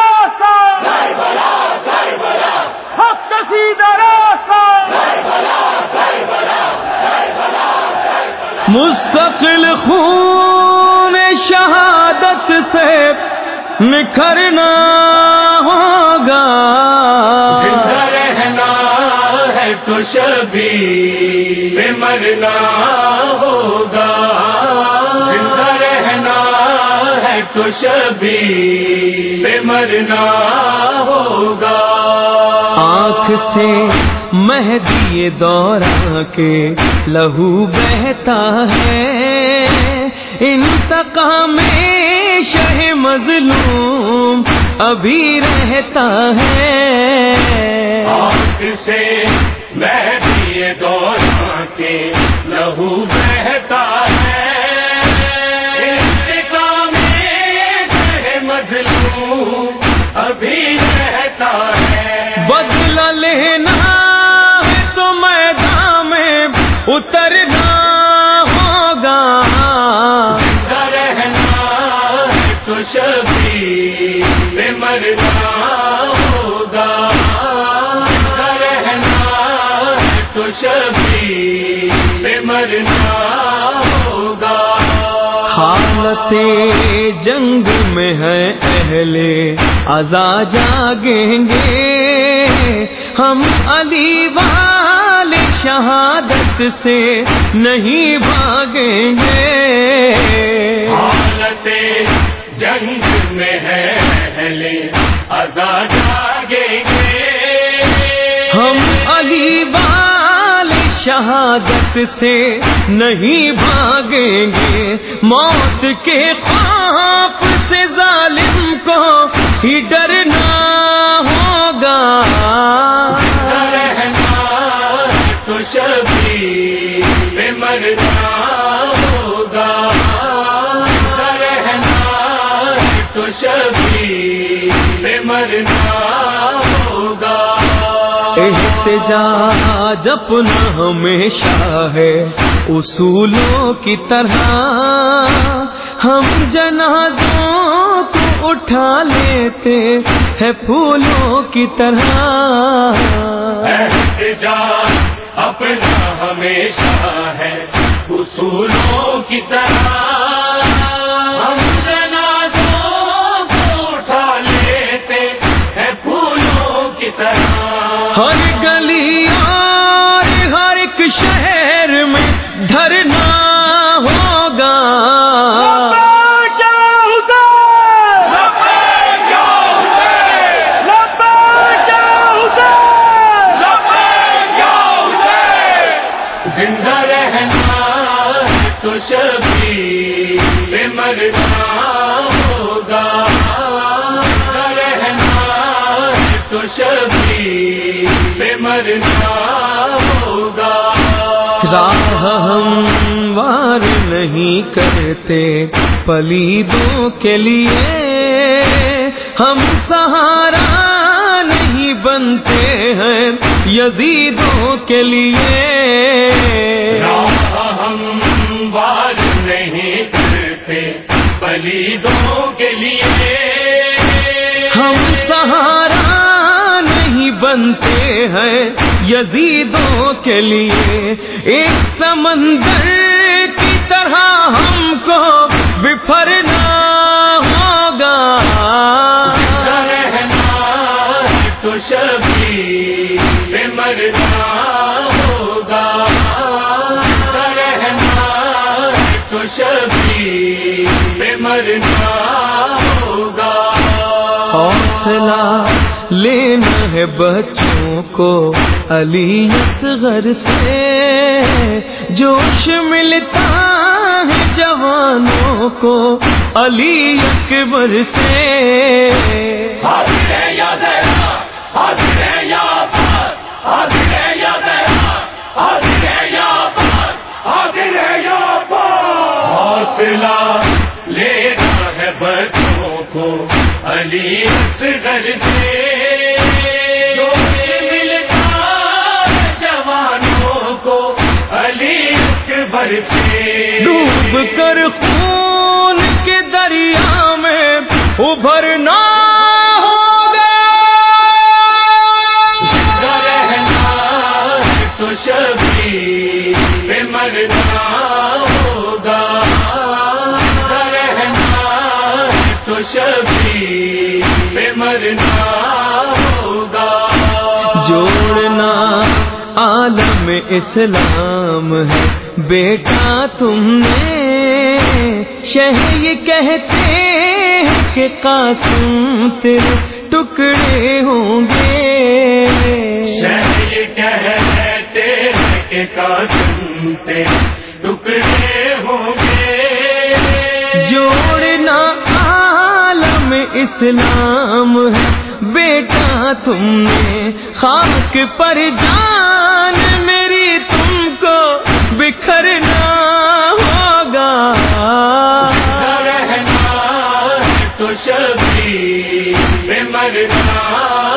راستہ مستقل خون شہادت سے نکھرنا ہوگا۔ رہنا ہے تو شبی مرنا ہوگا۔ تو شبی میں مرنا ہوگا۔ آنکھ سے مہدی دورہ کے لہو بہتا ہے۔ انتقام شہ مظلوم ابھی رہتا ہے۔ آنکھ سے میں بھی دورہ کے لہو بہتا ہے اترنا ہوگا۔ رہنا ہے تو شبی میں مرنا ہوگا رہنا ہے تو شبی میں مرنا ہوگا حالت جنگ میں ہے اہل ازا جاگیں گے۔ ہم علی والے شہادت سے نہیں بھاگیں گے۔ جنگ میں ہے جاگیں گے۔ ہم علی والے شہادت سے نہیں بھاگیں گے۔ موت کے خوف سے ظالم کو ہی ڈرنا شبی میں مرنا ہوگا۔ احتجاج اپنا ہمیشہ ہے اصولوں کی طرح۔ ہم جنازوں کو اٹھا لیتے ہیں پھولوں کی طرح۔ احتجاج اپنا ہمیشہ ہے اصولوں کی طرح۔ شبی میں مرنا ہوگا رہنا تو شبی میں مرنا ہوگا راہ ہم وار نہیں کرتے پلیدوں کے لیے، ہم سہارا نہیں بنتے ہیں یزیدوں کے لیے۔ پلیدوں کے لیے۔ ہم سہارا نہیں بنتے ہیں یزیدوں کے لیے۔ ایک سمندر کی طرح ہم کو بفرنا ہوگا۔ تو شبی مرنا۔ حوصلہ لینا ہے بچوں کو علی اصغر سے۔ جوش ملتا ہے جوانوں کو علی اکبر سے۔ حاضر ہے یاد ہے حاضر ہے یا پاس حاضر ہے یاد ہے حاضر ہے یا پاس حاضر ہے یا پاس حوصلہ لینا ہے بچوں کو۔ علی گھر سے۔ کو علی سے۔ ڈوب کر خون کے دریا میں ابھرنا شبی میں مرنا ہوگا۔ رہنا تو شبی میں مرنا ہوگا۔ جوڑنا عالم اسلام ہے۔ بیٹا تم نے شہ یہ کہتے ہیں کہ قاسم تیرے ٹکڑے ہوں گے۔ شہر کہتے ہیں کہ قاسم تیرے ٹکڑے اسلام ہے۔ بیٹا، تم نے خاک پر جان میری تم کو بکھرنا ہوگا۔ رہنا تو شبی مرنا۔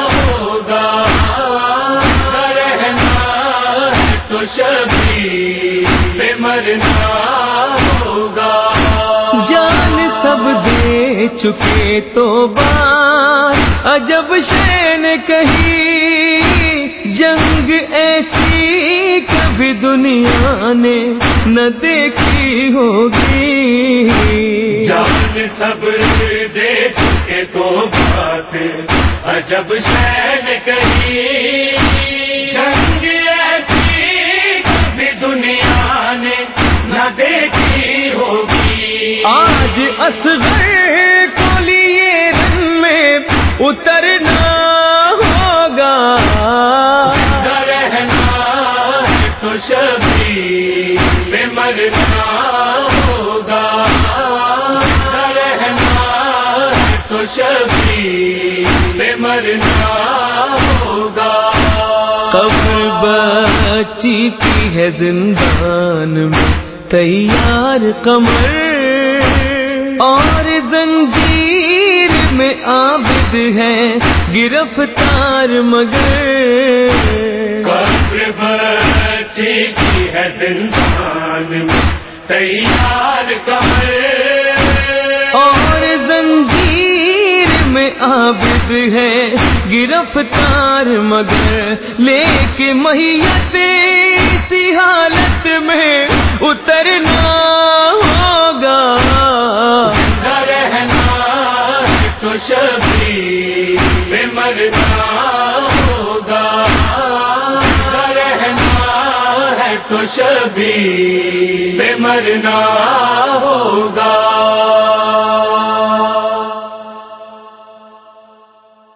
چکے تو بات عجب شین کہی جنگ ایسی کبھی دنیا نے نہ دیکھی ہوگی۔ جان سب دے چکے تو بات عجب شہن کہی جنگ ایسی کبھی دنیا نے نہ دیکھی ہوگی۔ آج اصغر اترنا ہوگا۔ رہنا ہے تو شبی میں مرنا ہوگا رہنا ہے تو شبی میں مرنا ہوگا قبر بچی ہے زندان میں تیار کمر اور زنجیر میں عابد ہے گرفتار مگر قبر بچی کی ہے زندان تیار کمر اور زنجیر میں عابد ہے گرفتار مگر لے کے میت اسی حالت میں اترنا۔ میں مرنا ہوگا۔ رہنا ہے تو شبی میں مرنا ہوگا۔